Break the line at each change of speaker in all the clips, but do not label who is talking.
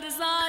Tarzan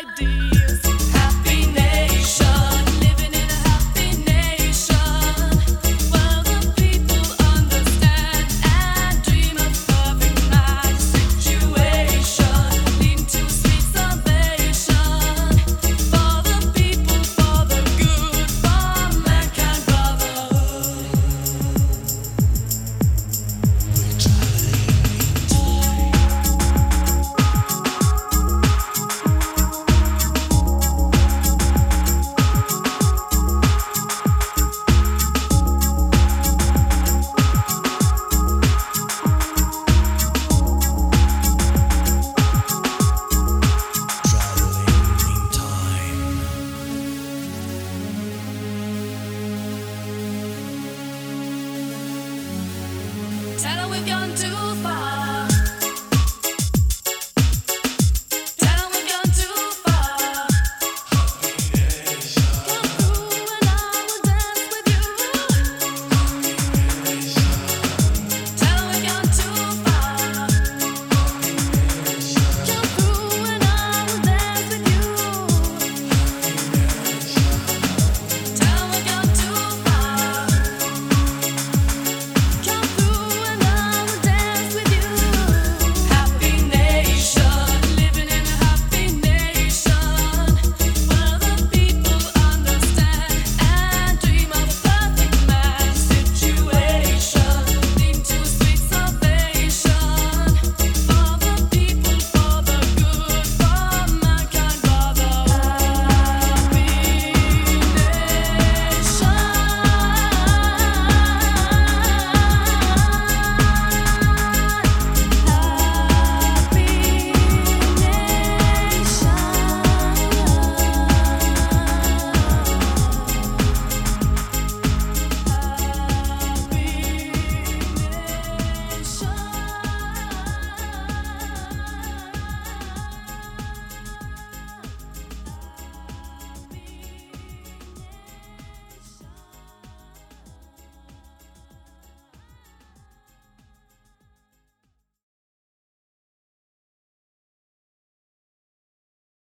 do